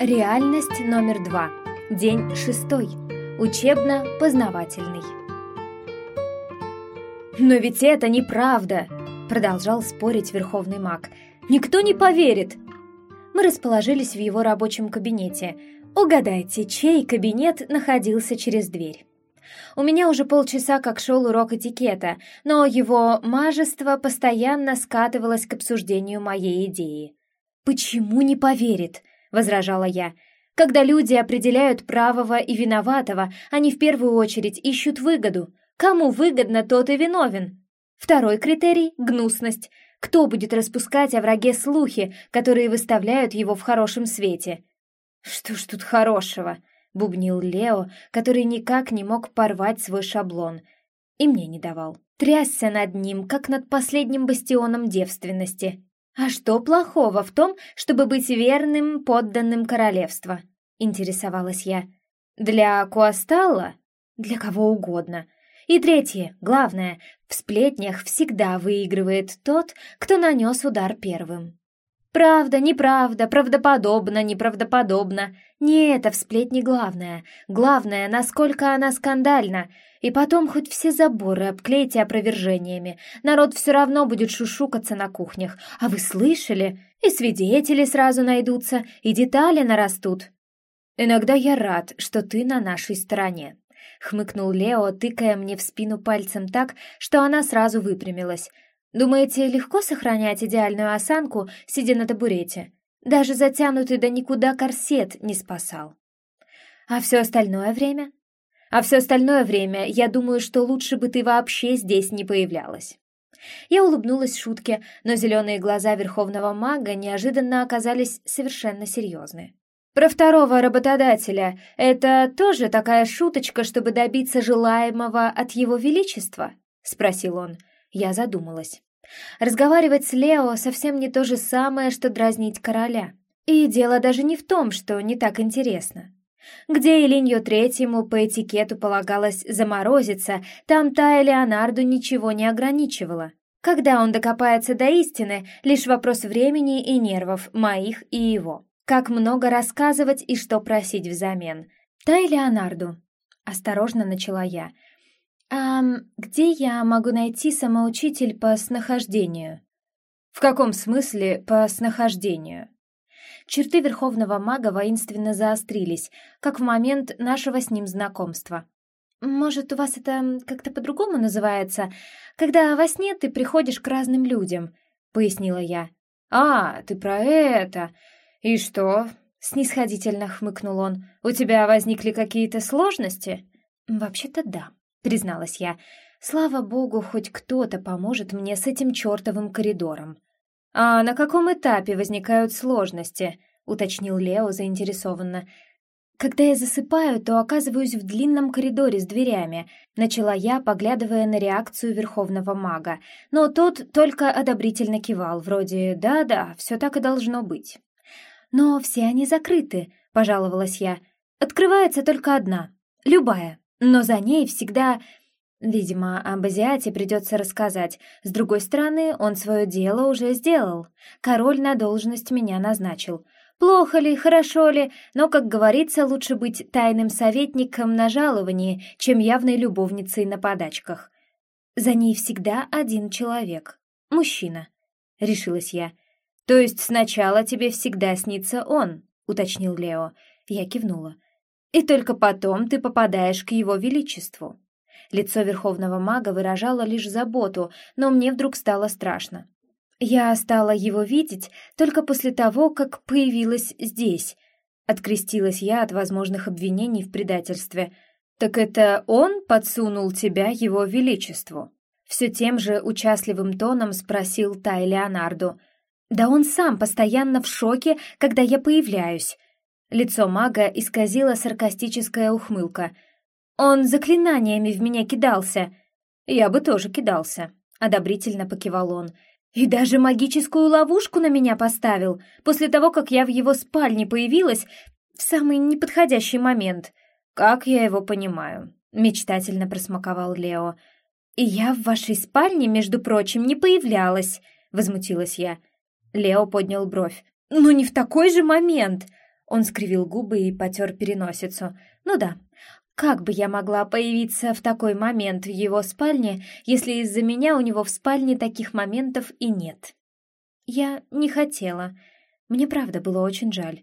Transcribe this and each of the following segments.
Реальность номер два. День шестой. Учебно-познавательный. «Но ведь это неправда!» — продолжал спорить верховный маг. «Никто не поверит!» Мы расположились в его рабочем кабинете. Угадайте, чей кабинет находился через дверь. У меня уже полчаса как шел урок этикета, но его мажество постоянно скатывалось к обсуждению моей идеи. «Почему не поверит?» — возражала я. «Когда люди определяют правого и виноватого, они в первую очередь ищут выгоду. Кому выгодно, тот и виновен. Второй критерий — гнусность. Кто будет распускать о враге слухи, которые выставляют его в хорошем свете?» «Что ж тут хорошего?» — бубнил Лео, который никак не мог порвать свой шаблон. И мне не давал. Трясся над ним, как над последним бастионом девственности. «А что плохого в том, чтобы быть верным подданным королевства?» — интересовалась я. «Для Куасталла? Для кого угодно. И третье, главное, в сплетнях всегда выигрывает тот, кто нанес удар первым. Правда, неправда, правдоподобно, неправдоподобно. Не это в сплетне главное. Главное, насколько она скандальна. И потом хоть все заборы обклейте опровержениями. Народ все равно будет шушукаться на кухнях. А вы слышали? И свидетели сразу найдутся, и детали нарастут. Иногда я рад, что ты на нашей стороне. Хмыкнул Лео, тыкая мне в спину пальцем так, что она сразу выпрямилась. Думаете, легко сохранять идеальную осанку, сидя на табурете? Даже затянутый до никуда корсет не спасал. А все остальное время? А все остальное время я думаю, что лучше бы ты вообще здесь не появлялась. Я улыбнулась шутке, но зеленые глаза верховного мага неожиданно оказались совершенно серьезны. «Про второго работодателя — это тоже такая шуточка, чтобы добиться желаемого от его величества?» — спросил он. Я задумалась. Разговаривать с Лео совсем не то же самое, что дразнить короля. И дело даже не в том, что не так интересно. Где Илинью Третьему по этикету полагалось заморозиться, там та Леонарду ничего не ограничивала. Когда он докопается до истины, лишь вопрос времени и нервов, моих и его. Как много рассказывать и что просить взамен. Та Леонарду. Осторожно начала я. «А где я могу найти самоучитель по снахождению?» «В каком смысле по снахождению?» Черты верховного мага воинственно заострились, как в момент нашего с ним знакомства. «Может, у вас это как-то по-другому называется, когда во сне ты приходишь к разным людям?» — пояснила я. «А, ты про это! И что?» — снисходительно хмыкнул он. «У тебя возникли какие-то сложности?» «Вообще-то да», — призналась я. «Слава богу, хоть кто-то поможет мне с этим чертовым коридором». «А на каком этапе возникают сложности?» — уточнил Лео заинтересованно. «Когда я засыпаю, то оказываюсь в длинном коридоре с дверями», — начала я, поглядывая на реакцию верховного мага. Но тот только одобрительно кивал, вроде «да-да, все так и должно быть». «Но все они закрыты», — пожаловалась я. «Открывается только одна, любая, но за ней всегда Видимо, об азиате придется рассказать. С другой стороны, он свое дело уже сделал. Король на должность меня назначил. Плохо ли, хорошо ли, но, как говорится, лучше быть тайным советником на жаловании, чем явной любовницей на подачках. За ней всегда один человек. Мужчина. Решилась я. То есть сначала тебе всегда снится он, уточнил Лео. Я кивнула. И только потом ты попадаешь к его величеству. Лицо верховного мага выражало лишь заботу, но мне вдруг стало страшно. Я стала его видеть только после того, как появилась здесь. Открестилась я от возможных обвинений в предательстве. «Так это он подсунул тебя его величеству?» Все тем же участливым тоном спросил Тай Леонарду. «Да он сам постоянно в шоке, когда я появляюсь». Лицо мага исказила саркастическая ухмылка — он заклинаниями в меня кидался. Я бы тоже кидался, одобрительно покивал он. И даже магическую ловушку на меня поставил, после того, как я в его спальне появилась в самый неподходящий момент. Как я его понимаю, мечтательно просмаковал Лео. И я в вашей спальне, между прочим, не появлялась, возмутилась я. Лео поднял бровь. «Ну не в такой же момент!» Он скривил губы и потер переносицу. «Ну да, как бы я могла появиться в такой момент в его спальне, если из-за меня у него в спальне таких моментов и нет?» Я не хотела. Мне правда было очень жаль.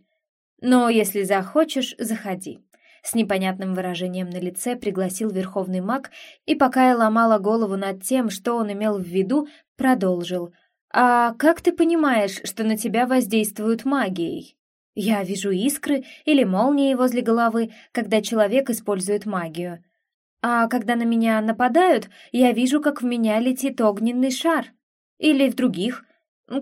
«Но если захочешь, заходи», с непонятным выражением на лице пригласил верховный маг, и пока я ломала голову над тем, что он имел в виду, продолжил. «А как ты понимаешь, что на тебя воздействуют магией?» «Я вижу искры или молнии возле головы, когда человек использует магию. А когда на меня нападают, я вижу, как в меня летит огненный шар. Или в других,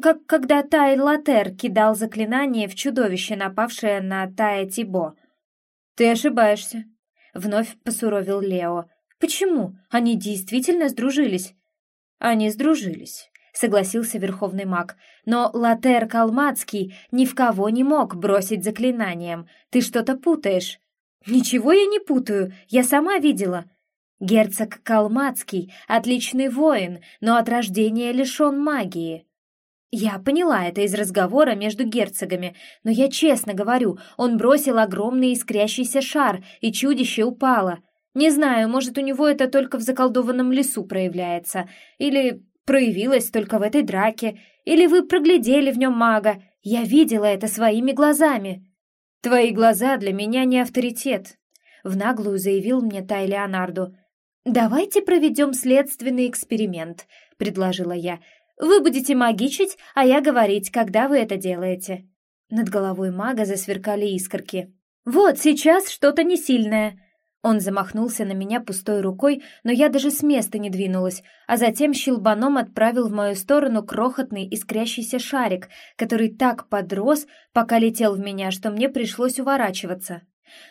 как когда Тай Латер кидал заклинание в чудовище, напавшее на Тая Тибо. «Ты ошибаешься», — вновь посуровил Лео. «Почему? Они действительно сдружились?» «Они сдружились», — согласился верховный маг. «Но Латер Калмацкий ни в кого не мог бросить заклинанием. Ты что-то путаешь». «Ничего я не путаю, я сама видела». «Герцог Калмацкий — отличный воин, но от рождения лишен магии». Я поняла это из разговора между герцогами, но я честно говорю, он бросил огромный искрящийся шар, и чудище упало. Не знаю, может, у него это только в заколдованном лесу проявляется, или проявилось только в этой драке, или вы проглядели в нем мага. Я видела это своими глазами. Твои глаза для меня не авторитет, в наглую заявил мне Тай Леонарду. «Давайте проведем следственный эксперимент», — предложила я. Вы будете магичить, а я говорить, когда вы это делаете». Над головой мага засверкали искорки. «Вот, сейчас что-то несильное». Он замахнулся на меня пустой рукой, но я даже с места не двинулась, а затем щелбаном отправил в мою сторону крохотный искрящийся шарик, который так подрос, пока летел в меня, что мне пришлось уворачиваться.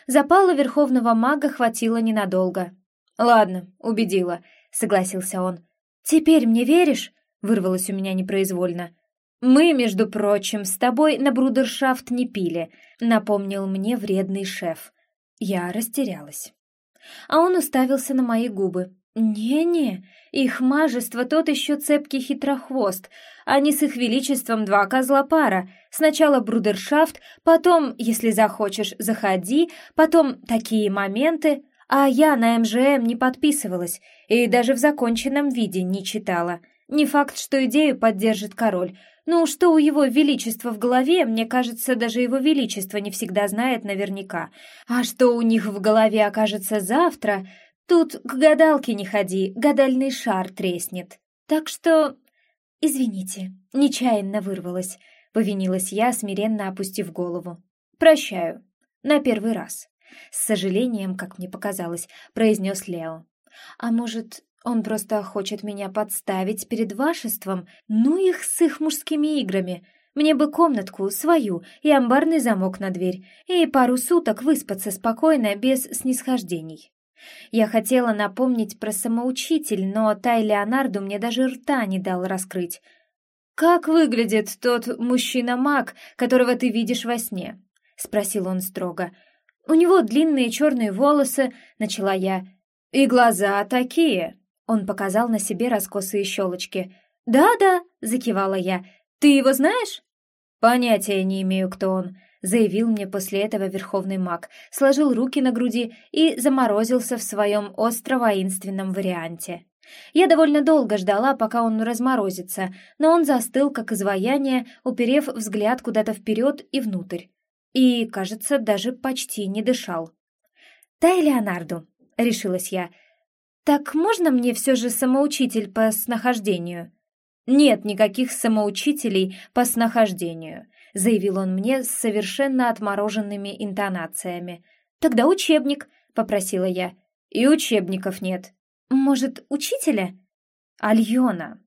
Запала верховного мага хватило ненадолго. «Ладно, убедила», — согласился он. «Теперь мне веришь?» вырвалось у меня непроизвольно. «Мы, между прочим, с тобой на брудершафт не пили», — напомнил мне вредный шеф. Я растерялась. А он уставился на мои губы. «Не-не, их мажество тот еще цепкий хитрохвост. Они с их величеством два козла пара. Сначала брудершафт, потом, если захочешь, заходи, потом такие моменты. А я на МЖМ не подписывалась и даже в законченном виде не читала». Не факт, что идею поддержит король. Ну, что у его величества в голове, мне кажется, даже его величество не всегда знает наверняка. А что у них в голове окажется завтра, тут к гадалке не ходи, гадальный шар треснет. Так что... Извините, нечаянно вырвалась, повинилась я, смиренно опустив голову. Прощаю. На первый раз. С сожалением, как мне показалось, произнес Лео. А может, он просто хочет меня подставить перед вашеством, ну их с их мужскими играми. Мне бы комнатку свою и амбарный замок на дверь, и пару суток выспаться спокойно, без снисхождений. Я хотела напомнить про самоучитель, но Тай Леонарду мне даже рта не дал раскрыть. «Как выглядит тот мужчина-маг, которого ты видишь во сне?» — спросил он строго. «У него длинные черные волосы», — начала я. «И глаза такие», он показал на себе раскосые щелочки. «Да-да», — закивала я. «Ты его знаешь?» «Понятия не имею, кто он», — заявил мне после этого верховный маг, сложил руки на груди и заморозился в своем остро-воинственном варианте. Я довольно долго ждала, пока он разморозится, но он застыл, как изваяние, уперев взгляд куда-то вперед и внутрь. И, кажется, даже почти не дышал. «Тай Леонарду», — решилась я, — «Так можно мне все же самоучитель по снахождению?» «Нет никаких самоучителей по снахождению», — заявил он мне с совершенно отмороженными интонациями. «Тогда учебник», — попросила я. «И учебников нет». «Может, учителя?» «Альона».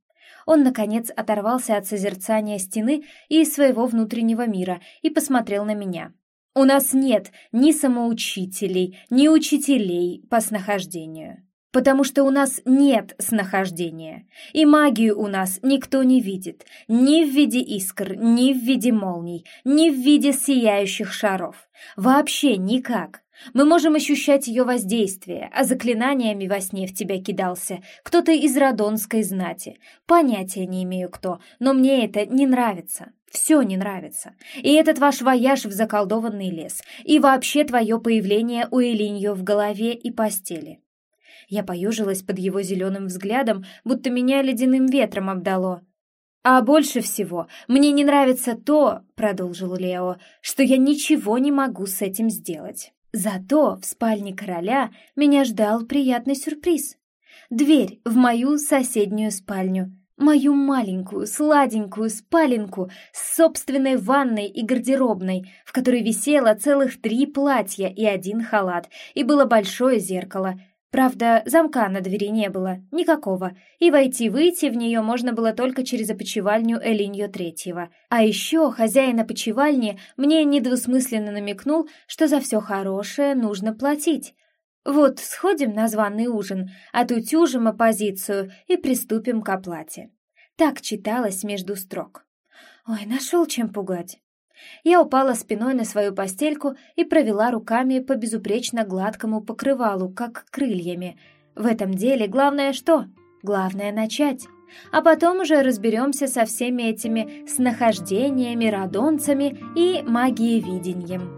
Он, наконец, оторвался от созерцания стены и своего внутреннего мира и посмотрел на меня. «У нас нет ни самоучителей, ни учителей по снахождению» потому что у нас нет снахождения, и магию у нас никто не видит, ни в виде искр, ни в виде молний, ни в виде сияющих шаров. Вообще никак. Мы можем ощущать ее воздействие, а заклинаниями во сне в тебя кидался кто-то из Радонской знати. Понятия не имею кто, но мне это не нравится. Все не нравится. И этот ваш вояж в заколдованный лес, и вообще твое появление у Элиньо в голове и постели. Я поюжилась под его зеленым взглядом, будто меня ледяным ветром обдало. «А больше всего мне не нравится то, — продолжил Лео, — что я ничего не могу с этим сделать. Зато в спальне короля меня ждал приятный сюрприз. Дверь в мою соседнюю спальню, Мою маленькую, сладенькую спаленку с собственной ванной и гардеробной, в которой висело целых три платья и один халат, и было большое зеркало. Правда, замка на двери не было, никакого, и войти-выйти в нее можно было только через опочивальню Элиньо Третьего. А еще хозяин опочивальни мне недвусмысленно намекнул, что за все хорошее нужно платить. Вот сходим на званый ужин, отутюжим оппозицию и приступим к оплате. Так читалось между строк. Ой, нашел чем пугать. Я упала спиной на свою постельку и провела руками по безупречно гладкому покрывалу, как крыльями. В этом деле главное что? Главное начать. А потом уже разберемся со всеми этими снахождениями, радонцами и магией видением.